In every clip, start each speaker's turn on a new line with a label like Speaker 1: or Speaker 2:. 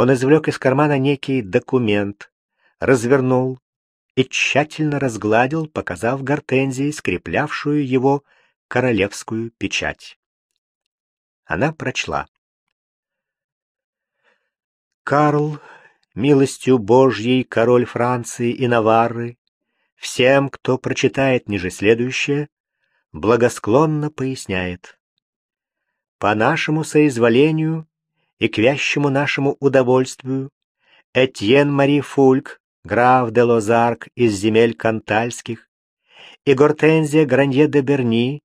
Speaker 1: Он извлек из кармана некий документ, развернул и тщательно разгладил, показав Гортензии, скреплявшую его королевскую печать. Она прочла. Карл, милостью Божьей, король Франции и Наварры, всем, кто прочитает ниже следующее, благосклонно поясняет. По нашему соизволению и к вящему нашему удовольствию Этьен Мари Фульк, граф де Лозарк из земель Кантальских, и Гортензия Гранье де Берни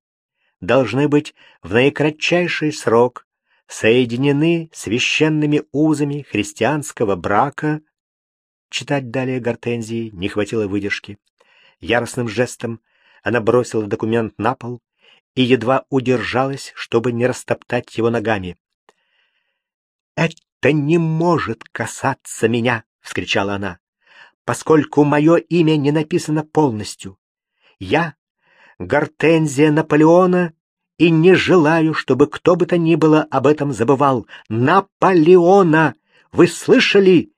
Speaker 1: должны быть в наикратчайший срок соединены священными узами христианского брака. Читать далее Гортензии не хватило выдержки. Яростным жестом она бросила документ на пол и едва удержалась, чтобы не растоптать его ногами. «Это не может касаться меня!» — вскричала она, «поскольку мое имя не написано полностью. Я — Гортензия Наполеона, и не желаю, чтобы кто бы то ни было об этом забывал. Наполеона! Вы слышали?»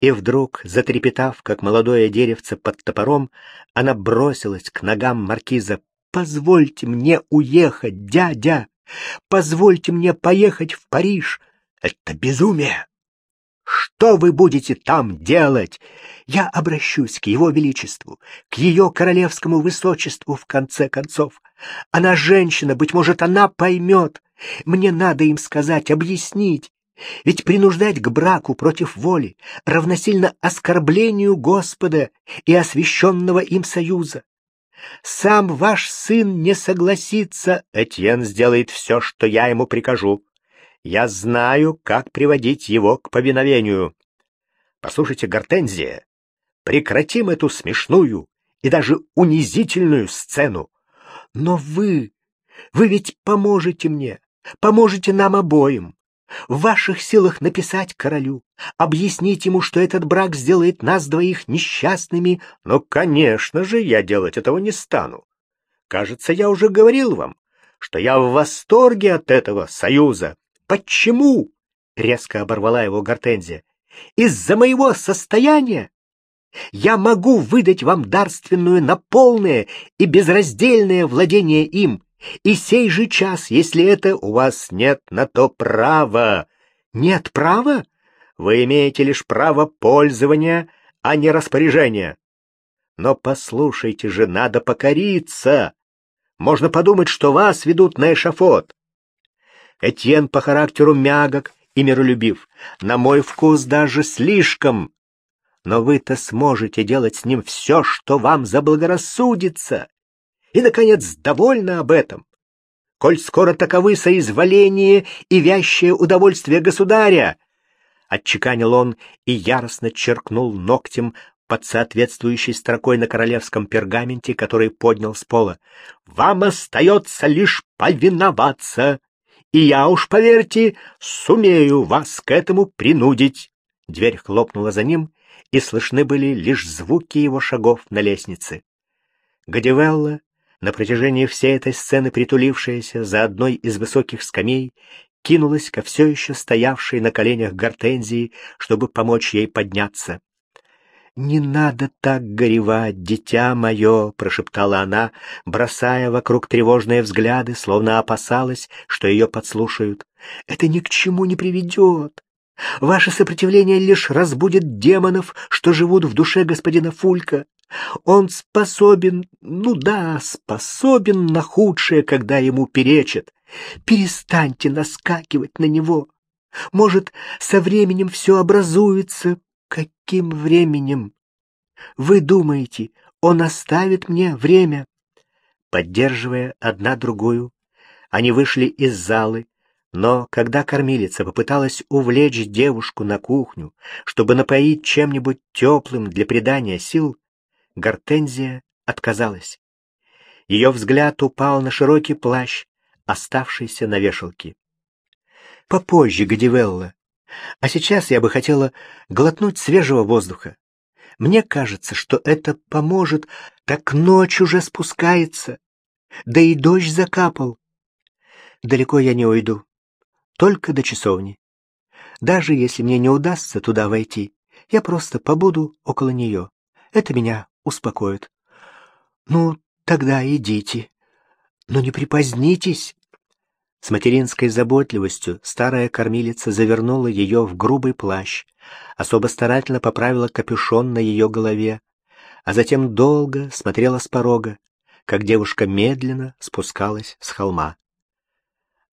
Speaker 1: И вдруг, затрепетав, как молодое деревце под топором, она бросилась к ногам маркиза. «Позвольте мне уехать, дядя! Позвольте мне поехать в Париж! Это безумие! Что вы будете там делать? Я обращусь к его величеству, к ее королевскому высочеству, в конце концов. Она женщина, быть может, она поймет. Мне надо им сказать, объяснить. Ведь принуждать к браку против воли равносильно оскорблению Господа и освященного им союза. Сам ваш сын не согласится, Этьен сделает все, что я ему прикажу. Я знаю, как приводить его к повиновению. Послушайте, Гортензия, прекратим эту смешную и даже унизительную сцену. Но вы, вы ведь поможете мне, поможете нам обоим. В ваших силах написать королю, объяснить ему, что этот брак сделает нас двоих несчастными. Но, конечно же, я делать этого не стану. Кажется, я уже говорил вам, что я в восторге от этого союза. Почему? Резко оборвала его Гортензия. Из-за моего состояния? Я могу выдать вам дарственную на полное и безраздельное владение им, и сей же час, если это у вас нет на то права. Нет права? Вы имеете лишь право пользования, а не распоряжения. Но послушайте же, надо покориться. Можно подумать, что вас ведут на эшафот. Этьен по характеру мягок и миролюбив, на мой вкус даже слишком. Но вы-то сможете делать с ним все, что вам заблагорассудится. И, наконец, довольна об этом. Коль скоро таковы соизволение и вящее удовольствие государя, отчеканил он и яростно черкнул ногтем под соответствующей строкой на королевском пергаменте, который поднял с пола. «Вам остается лишь повиноваться и я уж, поверьте, сумею вас к этому принудить. Дверь хлопнула за ним, и слышны были лишь звуки его шагов на лестнице. Гадивелла, на протяжении всей этой сцены притулившаяся за одной из высоких скамей, кинулась ко все еще стоявшей на коленях гортензии, чтобы помочь ей подняться. «Не надо так горевать, дитя мое!» — прошептала она, бросая вокруг тревожные взгляды, словно опасалась, что ее подслушают. «Это ни к чему не приведет. Ваше сопротивление лишь разбудит демонов, что живут в душе господина Фулька. Он способен, ну да, способен на худшее, когда ему перечат. Перестаньте наскакивать на него. Может, со временем все образуется, Каким временем? Вы думаете, он оставит мне время? Поддерживая одна другую, они вышли из залы, но когда кормилица попыталась увлечь девушку на кухню, чтобы напоить чем-нибудь теплым для придания сил, Гортензия отказалась. Ее взгляд упал на широкий плащ, оставшийся на вешалке. «Попозже, Гадивелла, а сейчас я бы хотела глотнуть свежего воздуха. Мне кажется, что это поможет, так ночь уже спускается. Да и дождь закапал. Далеко я не уйду. Только до часовни. Даже если мне не удастся туда войти, я просто побуду около нее. Это меня успокоит. Ну, тогда идите. Но не припозднитесь. С материнской заботливостью старая кормилица завернула ее в грубый плащ, особо старательно поправила капюшон на ее голове, а затем долго смотрела с порога, как девушка медленно спускалась с холма.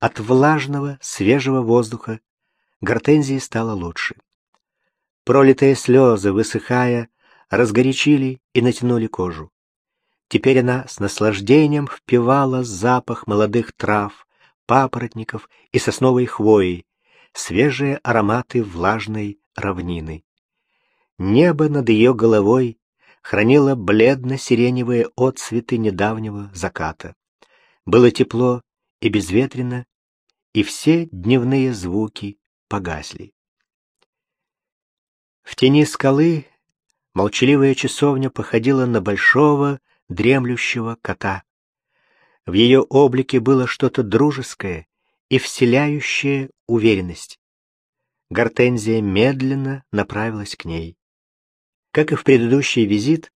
Speaker 1: От влажного, свежего воздуха Гортензии стало лучше. Пролитые слезы, высыхая, разгорячили и натянули кожу. Теперь она с наслаждением впивала запах молодых трав, папоротников и сосновой хвои, свежие ароматы влажной равнины. Небо над ее головой хранило бледно-сиреневые отцветы недавнего заката. Было тепло и безветренно, и все дневные звуки погасли. В тени скалы молчаливая часовня походила на большого дремлющего кота. В ее облике было что-то дружеское и вселяющее уверенность. Гортензия медленно направилась к ней. Как и в предыдущий визит,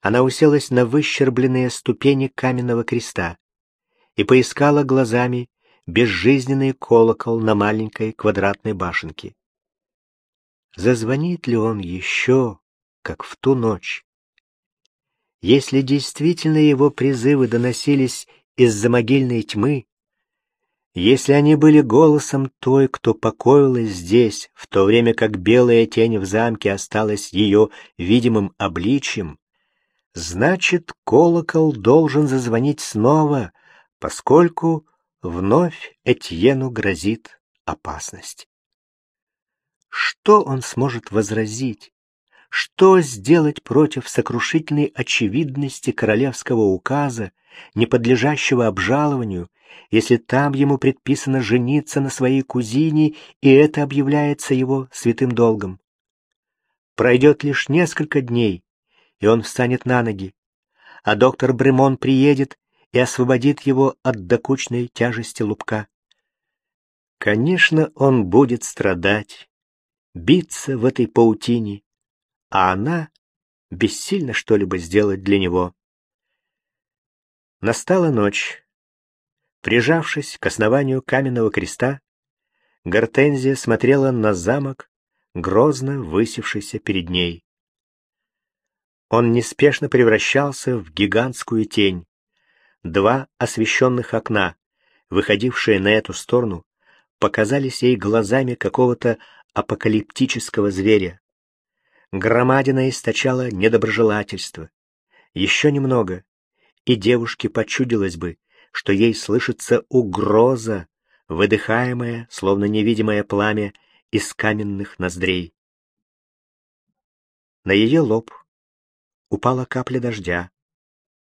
Speaker 1: она уселась на выщербленные ступени каменного креста и поискала глазами безжизненный колокол на маленькой квадратной башенке. Зазвонит ли он еще, как в ту ночь? Если действительно его призывы доносились из-за могильной тьмы, если они были голосом той, кто покоилась здесь, в то время как белая тень в замке осталась ее видимым обличьем, значит, колокол должен зазвонить снова, поскольку вновь Этьену грозит опасность. Что он сможет возразить? Что сделать против сокрушительной очевидности королевского указа, не подлежащего обжалованию, если там ему предписано жениться на своей кузине, и это объявляется его святым долгом? Пройдет лишь несколько дней, и он встанет на ноги, а доктор Бремон приедет и освободит его от докучной тяжести лупка. Конечно, он будет страдать, биться в этой паутине, а она бессильно что-либо сделать для него. Настала ночь. Прижавшись к основанию каменного креста, Гортензия смотрела на замок, грозно высевшийся перед ней. Он неспешно превращался в гигантскую тень. Два освещенных окна, выходившие на эту сторону, показались ей глазами какого-то апокалиптического зверя. Громадина источала недоброжелательство. Еще немного, и девушке почудилось бы, что ей слышится угроза, выдыхаемая, словно невидимое пламя, из каменных ноздрей. На ее лоб упала капля дождя,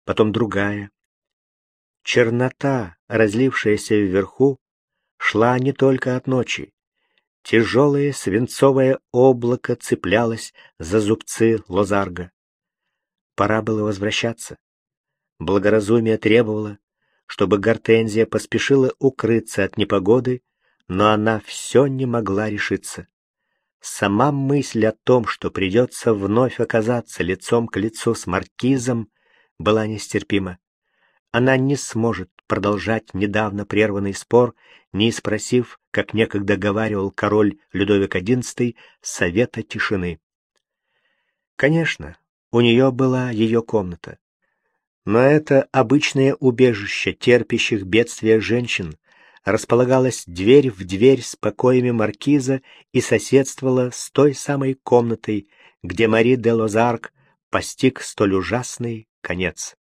Speaker 1: потом другая. Чернота, разлившаяся вверху, шла не только от ночи. Тяжелое свинцовое облако цеплялось за зубцы лозарга. Пора было возвращаться. Благоразумие требовало, чтобы Гортензия поспешила укрыться от непогоды, но она все не могла решиться. Сама мысль о том, что придется вновь оказаться лицом к лицу с маркизом, была нестерпима. Она не сможет продолжать недавно прерванный спор, не спросив, как некогда говаривал король Людовик XI, совета тишины. Конечно, у нее была ее комната. Но это обычное убежище терпящих бедствия женщин, располагалась дверь в дверь с покоями маркиза и соседствовала с той самой комнатой, где Мари де Лозарк постиг столь ужасный конец.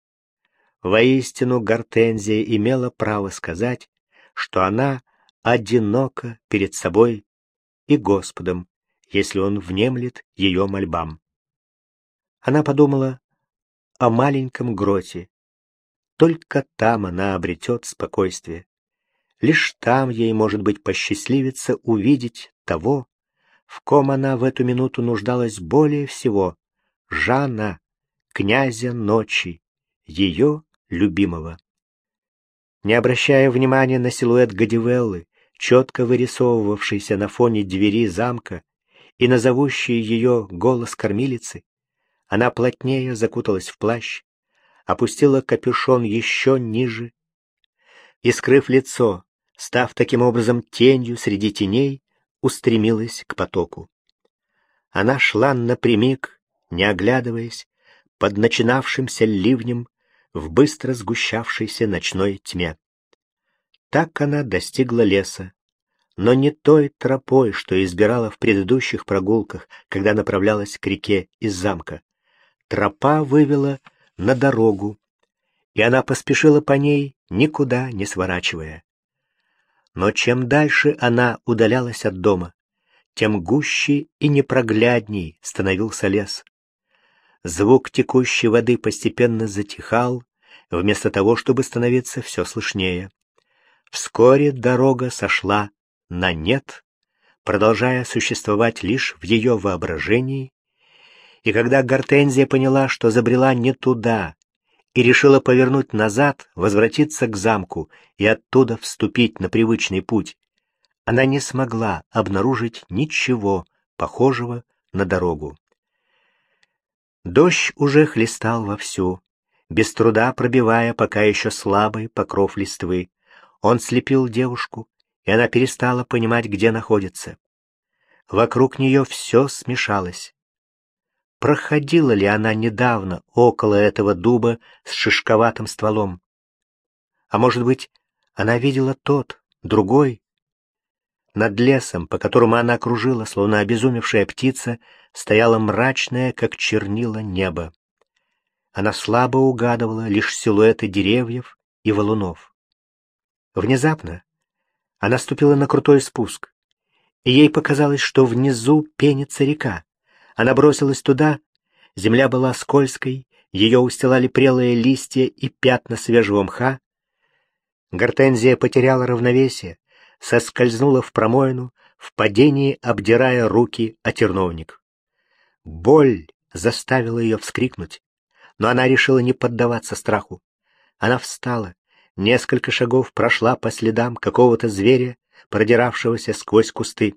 Speaker 1: Воистину Гортензия имела право сказать, что она одинока перед собой и Господом, если он внемлет ее мольбам. Она подумала о маленьком гроте. Только там она обретет спокойствие. Лишь там ей, может быть, посчастливится увидеть того, в ком она в эту минуту нуждалась более всего — Жана, князя ночи, ее любимого. Не обращая внимания на силуэт Гадивеллы, четко вырисовывавшийся на фоне двери замка и на зовущий ее голос кормилицы, она плотнее закуталась в плащ, опустила капюшон еще ниже и, скрыв лицо, став таким образом тенью среди теней, устремилась к потоку. Она шла напрямик, не оглядываясь, под начинавшимся ливнем в быстро сгущавшейся ночной тьме. Так она достигла леса, но не той тропой, что избирала в предыдущих прогулках, когда направлялась к реке из замка. Тропа вывела на дорогу, и она поспешила по ней, никуда не сворачивая. Но чем дальше она удалялась от дома, тем гуще и непроглядней становился лес. Звук текущей воды постепенно затихал, вместо того, чтобы становиться все слышнее. Вскоре дорога сошла на нет, продолжая существовать лишь в ее воображении, и когда Гортензия поняла, что забрела не туда, и решила повернуть назад, возвратиться к замку и оттуда вступить на привычный путь, она не смогла обнаружить ничего похожего на дорогу. Дождь уже хлестал вовсю, без труда пробивая пока еще слабый покров листвы. Он слепил девушку, и она перестала понимать, где находится. Вокруг нее все смешалось. Проходила ли она недавно около этого дуба с шишковатым стволом? А может быть, она видела тот, другой? Над лесом, по которому она кружила, словно обезумевшая птица, стояло мрачное, как чернила, небо. Она слабо угадывала лишь силуэты деревьев и валунов. Внезапно она ступила на крутой спуск, и ей показалось, что внизу пенится река. Она бросилась туда, земля была скользкой, ее устилали прелые листья и пятна свежего мха. Гортензия потеряла равновесие, соскользнула в промоину, в падении обдирая руки о терновник. Боль заставила ее вскрикнуть, но она решила не поддаваться страху. Она встала, несколько шагов прошла по следам какого-то зверя, продиравшегося сквозь кусты.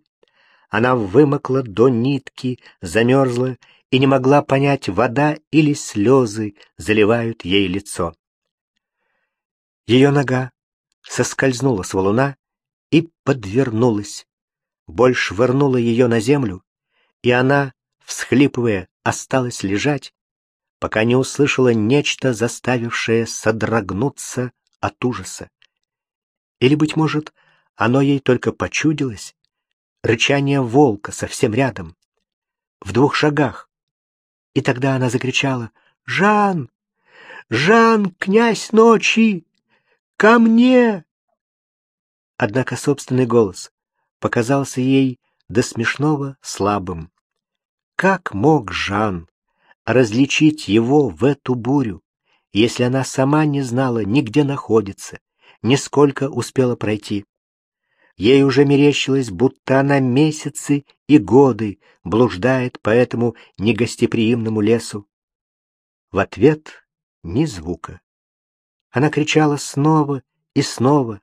Speaker 1: Она вымокла до нитки, замерзла и не могла понять, вода или слезы заливают ей лицо. Ее нога соскользнула с валуна и подвернулась. Боль швырнула ее на землю, и она, всхлипывая, осталась лежать, пока не услышала нечто, заставившее содрогнуться от ужаса. Или, быть может, оно ей только почудилось? Рычание волка совсем рядом, в двух шагах. И тогда она закричала «Жан! Жан, князь ночи! Ко мне!» Однако собственный голос показался ей до смешного слабым. Как мог Жан различить его в эту бурю, если она сама не знала ни где находится, ни сколько успела пройти? Ей уже мерещилось, будто она месяцы и годы блуждает по этому негостеприимному лесу. В ответ ни звука. Она кричала снова и снова,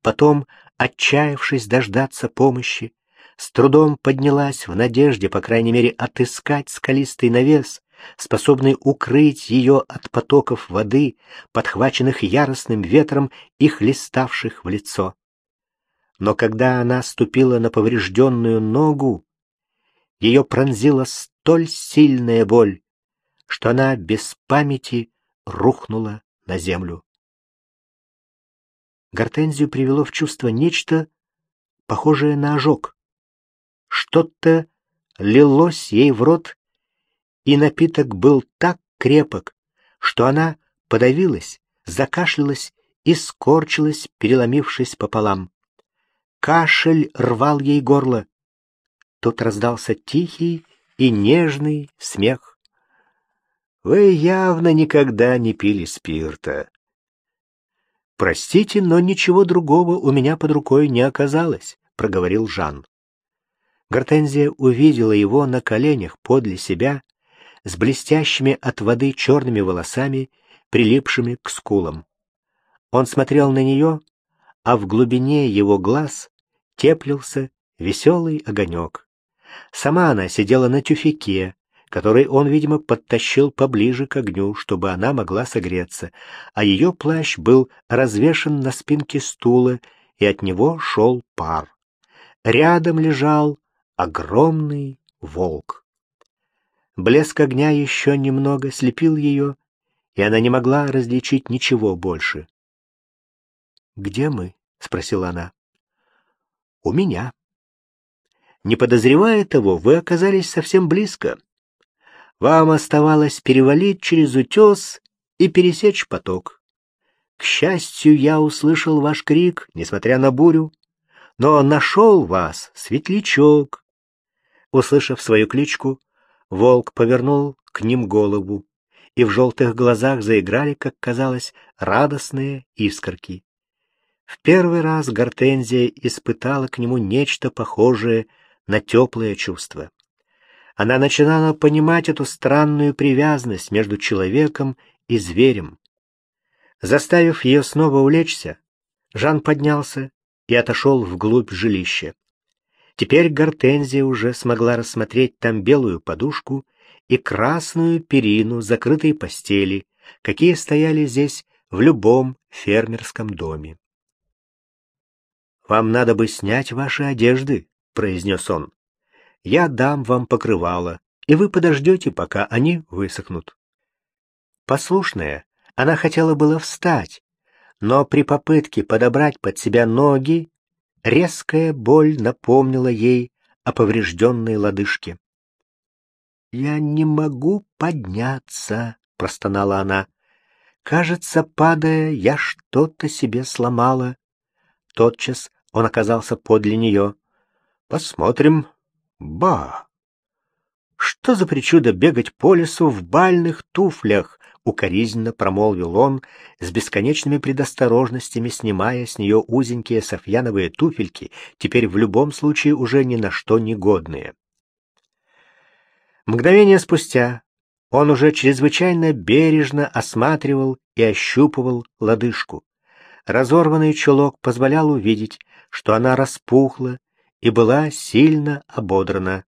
Speaker 1: потом, отчаявшись дождаться помощи, с трудом поднялась в надежде, по крайней мере, отыскать скалистый навес, способный укрыть ее от потоков воды, подхваченных яростным ветром и хлеставших в лицо. Но когда она ступила на поврежденную ногу, ее пронзила столь сильная боль, что она без памяти рухнула на землю. Гортензию привело в чувство нечто похожее на ожог. Что-то лилось ей в рот, и напиток был так крепок, что она подавилась, закашлялась и скорчилась, переломившись пополам. Кашель рвал ей горло. Тут раздался тихий и нежный смех. «Вы явно никогда не пили спирта». «Простите, но ничего другого у меня под рукой не оказалось», — проговорил Жан. Гортензия увидела его на коленях подле себя, с блестящими от воды черными волосами, прилипшими к скулам. Он смотрел на нее, а в глубине его глаз теплился веселый огонек. Сама она сидела на тюфяке, который он, видимо, подтащил поближе к огню, чтобы она могла согреться, а ее плащ был развешен на спинке стула, и от него шел пар. Рядом лежал огромный волк. Блеск огня еще немного слепил ее, и она не могла различить ничего больше. «Где мы?» — спросила она. «У меня». Не подозревая того, вы оказались совсем близко. Вам оставалось перевалить через утес и пересечь поток. К счастью, я услышал ваш крик, несмотря на бурю, но нашел вас, светлячок. Услышав свою кличку, волк повернул к ним голову, и в желтых глазах заиграли, как казалось, радостные искорки. В первый раз Гортензия испытала к нему нечто похожее на теплое чувство. Она начинала понимать эту странную привязанность между человеком и зверем. Заставив ее снова улечься, Жан поднялся и отошел вглубь жилища. Теперь Гортензия уже смогла рассмотреть там белую подушку и красную перину закрытой постели, какие стояли здесь в любом фермерском доме. «Вам надо бы снять ваши одежды», — произнес он. «Я дам вам покрывало, и вы подождете, пока они высохнут». Послушная, она хотела было встать, но при попытке подобрать под себя ноги резкая боль напомнила ей о поврежденной лодыжке. «Я не могу подняться», — простонала она. «Кажется, падая, я что-то себе сломала». Тотчас он оказался подле нее. «Посмотрим. Ба! Что за причуда бегать по лесу в бальных туфлях?» Укоризненно промолвил он, с бесконечными предосторожностями снимая с нее узенькие софьяновые туфельки, теперь в любом случае уже ни на что не годные. Мгновение спустя он уже чрезвычайно бережно осматривал и ощупывал лодыжку. Разорванный чулок позволял увидеть, что она распухла и была сильно ободрана.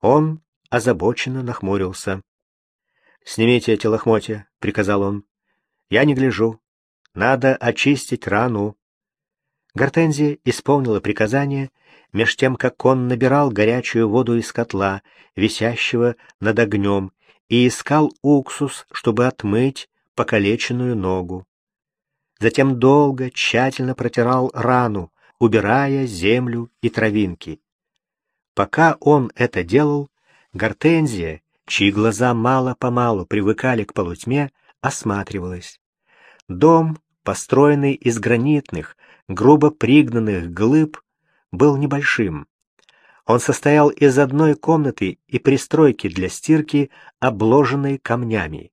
Speaker 1: Он озабоченно нахмурился. «Снимите эти лохмотья», — приказал он. «Я не гляжу. Надо очистить рану». Гортензия исполнила приказание, меж тем, как он набирал горячую воду из котла, висящего над огнем, и искал уксус, чтобы отмыть покалеченную ногу. Затем долго, тщательно протирал рану, убирая землю и травинки. Пока он это делал, Гортензия чьи глаза мало-помалу привыкали к полутьме, осматривалась. Дом, построенный из гранитных, грубо пригнанных глыб, был небольшим. Он состоял из одной комнаты и пристройки для стирки, обложенной камнями.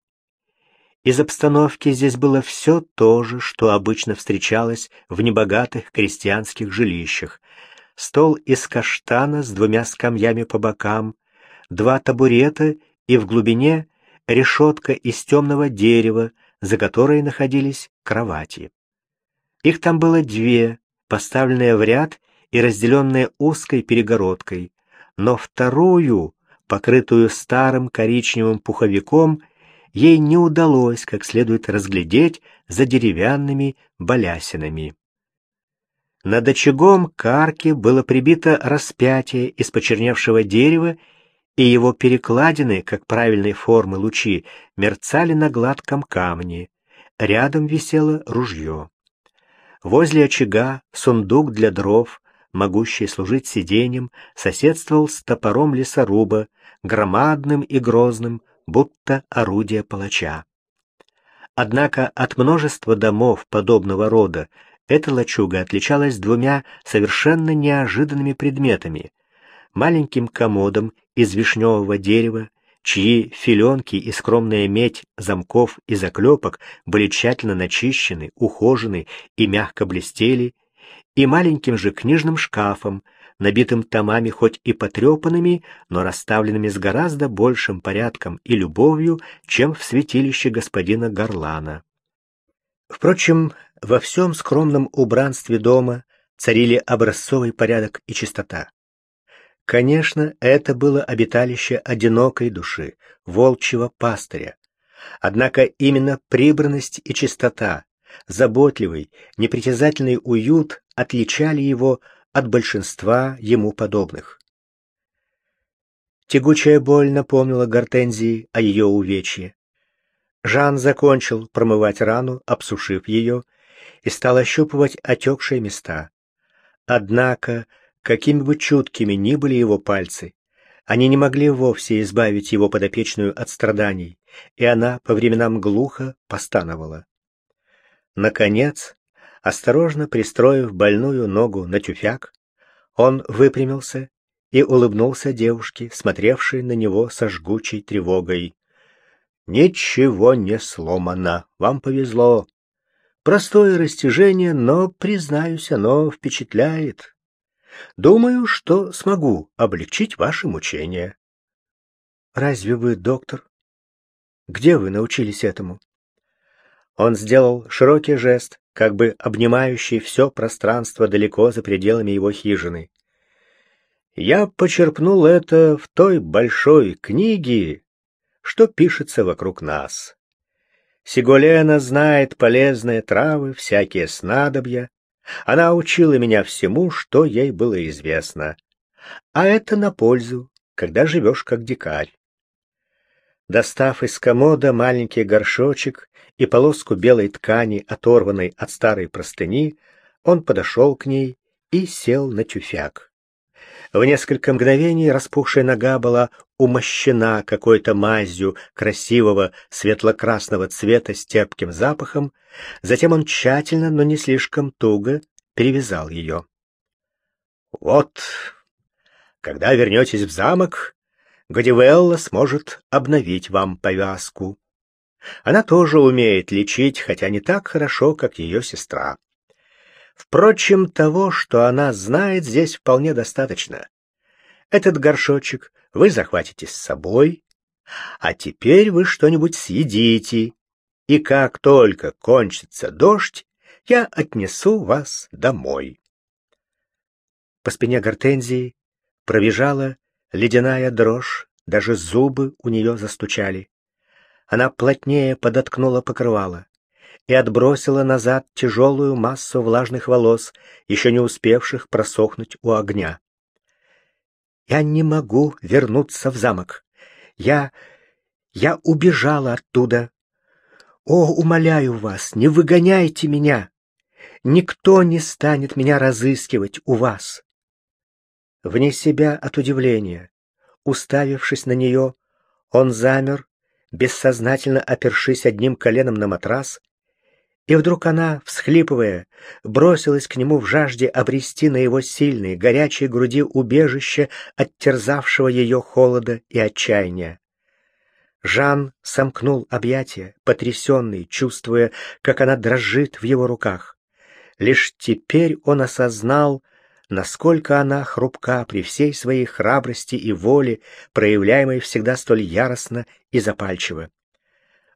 Speaker 1: Из обстановки здесь было все то же, что обычно встречалось в небогатых крестьянских жилищах. Стол из каштана с двумя скамьями по бокам, два табурета и в глубине решетка из темного дерева, за которой находились кровати. Их там было две, поставленные в ряд и разделенные узкой перегородкой, но вторую, покрытую старым коричневым пуховиком, ей не удалось как следует разглядеть за деревянными балясинами. Над очагом карки было прибито распятие из почерневшего дерева и его перекладины, как правильной формы лучи, мерцали на гладком камне. Рядом висело ружье. Возле очага сундук для дров, могущий служить сиденьем, соседствовал с топором лесоруба, громадным и грозным, будто орудие палача. Однако от множества домов подобного рода эта лачуга отличалась двумя совершенно неожиданными предметами маленьким комодом из вишневого дерева, чьи филенки и скромная медь замков и заклепок были тщательно начищены, ухожены и мягко блестели, и маленьким же книжным шкафом, набитым томами хоть и потрепанными, но расставленными с гораздо большим порядком и любовью, чем в святилище господина Горлана. Впрочем, во всем скромном убранстве дома царили образцовый порядок и чистота. Конечно, это было обиталище одинокой души, волчьего пастыря. Однако именно прибранность и чистота, заботливый, непритязательный уют отличали его от большинства ему подобных. Тягучая боль напомнила Гортензии о ее увечье. Жан закончил промывать рану, обсушив ее, и стал ощупывать отекшие места. Однако, какими бы чуткими ни были его пальцы, они не могли вовсе избавить его подопечную от страданий, и она по временам глухо постановала. Наконец, осторожно пристроив больную ногу на тюфяк, он выпрямился и улыбнулся девушке, смотревшей на него со жгучей тревогой. «Ничего не сломано, вам повезло. Простое растяжение, но, признаюсь, оно впечатляет. Думаю, что смогу облегчить ваши мучения». «Разве вы доктор? Где вы научились этому?» Он сделал широкий жест, как бы обнимающий все пространство далеко за пределами его хижины. Я почерпнул это в той большой книге, что пишется вокруг нас. Сиголена знает полезные травы, всякие снадобья. Она учила меня всему, что ей было известно. А это на пользу, когда живешь как дикарь. Достав из комода маленький горшочек и полоску белой ткани, оторванной от старой простыни, он подошел к ней и сел на тюфяк. В несколько мгновений распухшая нога была умощена какой-то мазью красивого светло-красного цвета с терпким запахом, затем он тщательно, но не слишком туго перевязал ее. «Вот, когда вернетесь в замок, Годивелла сможет обновить вам повязку. Она тоже умеет лечить, хотя не так хорошо, как ее сестра. Впрочем, того, что она знает, здесь вполне достаточно. Этот горшочек вы захватите с собой, а теперь вы что-нибудь съедите, и как только кончится дождь, я отнесу вас домой. По спине Гортензии пробежала ледяная дрожь, даже зубы у нее застучали. Она плотнее подоткнула покрывало и отбросила назад тяжелую массу влажных волос, еще не успевших просохнуть у огня. «Я не могу вернуться в замок. Я... я убежала оттуда. О, умоляю вас, не выгоняйте меня. Никто не станет меня разыскивать у вас. Вне себя от удивления, уставившись на нее, он замер, бессознательно опершись одним коленом на матрас, и вдруг она, всхлипывая, бросилась к нему в жажде обрести на его сильной, горячей груди убежище от терзавшего ее холода и отчаяния. Жан сомкнул объятия, потрясенный, чувствуя, как она дрожит в его руках. Лишь теперь он осознал, насколько она хрупка при всей своей храбрости и воле, проявляемой всегда столь яростно и запальчиво.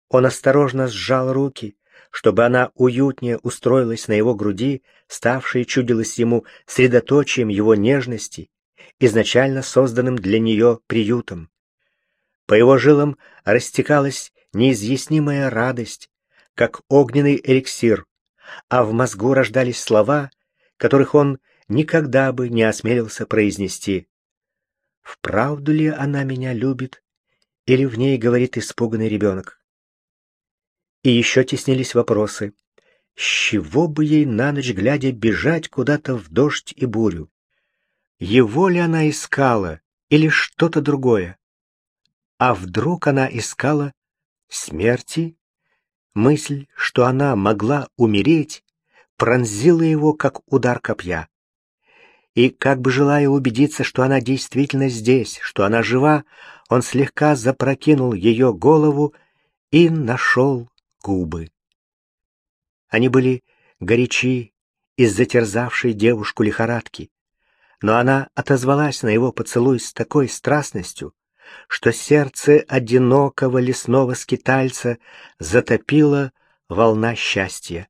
Speaker 1: Он осторожно сжал руки, чтобы она уютнее устроилась на его груди, ставшей, чудилось ему, средоточием его нежности, изначально созданным для нее приютом. По его жилам растекалась неизъяснимая радость, как огненный эликсир, а в мозгу рождались слова, которых он никогда бы не осмелился произнести. Вправду ли она меня любит, или в ней говорит испуганный ребенок? И еще теснились вопросы. С чего бы ей на ночь глядя бежать куда-то в дождь и бурю? Его ли она искала или что-то другое? А вдруг она искала смерти? Мысль, что она могла умереть, пронзила его, как удар копья и, как бы желая убедиться, что она действительно здесь, что она жива, он слегка запрокинул ее голову и нашел губы. Они были горячи из затерзавшей девушку лихорадки, но она отозвалась на его поцелуй с такой страстностью, что сердце одинокого лесного скитальца затопило волна счастья.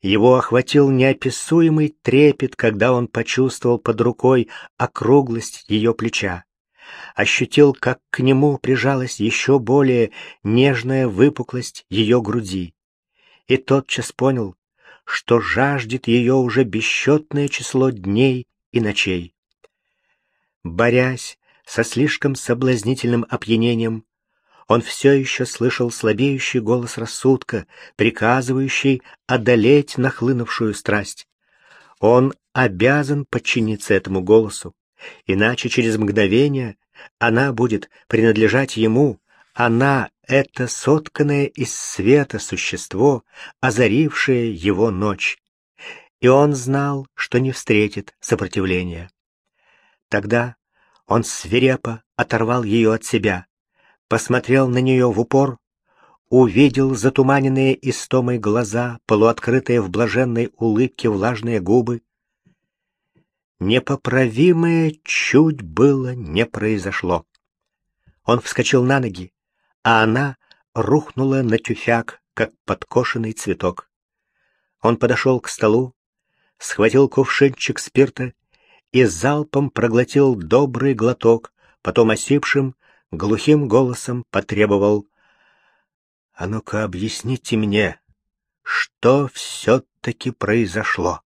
Speaker 1: Его охватил неописуемый трепет, когда он почувствовал под рукой округлость ее плеча. Ощутил, как к нему прижалась еще более нежная выпуклость ее груди. И тотчас понял, что жаждет ее уже бесчетное число дней и ночей. Борясь со слишком соблазнительным опьянением, он все еще слышал слабеющий голос рассудка, приказывающий одолеть нахлынувшую страсть. Он обязан подчиниться этому голосу, иначе через мгновение она будет принадлежать ему, она — это сотканное из света существо, озарившее его ночь. И он знал, что не встретит сопротивления. Тогда он свирепо оторвал ее от себя, посмотрел на нее в упор, увидел затуманенные истомой глаза, полуоткрытые в блаженной улыбке влажные губы. Непоправимое чуть было не произошло. Он вскочил на ноги, а она рухнула на тюфяк, как подкошенный цветок. Он подошел к столу, схватил кувшинчик спирта и залпом проглотил добрый глоток, потом осипшим, глухим голосом потребовал «А ну-ка объясните мне, что все-таки произошло?»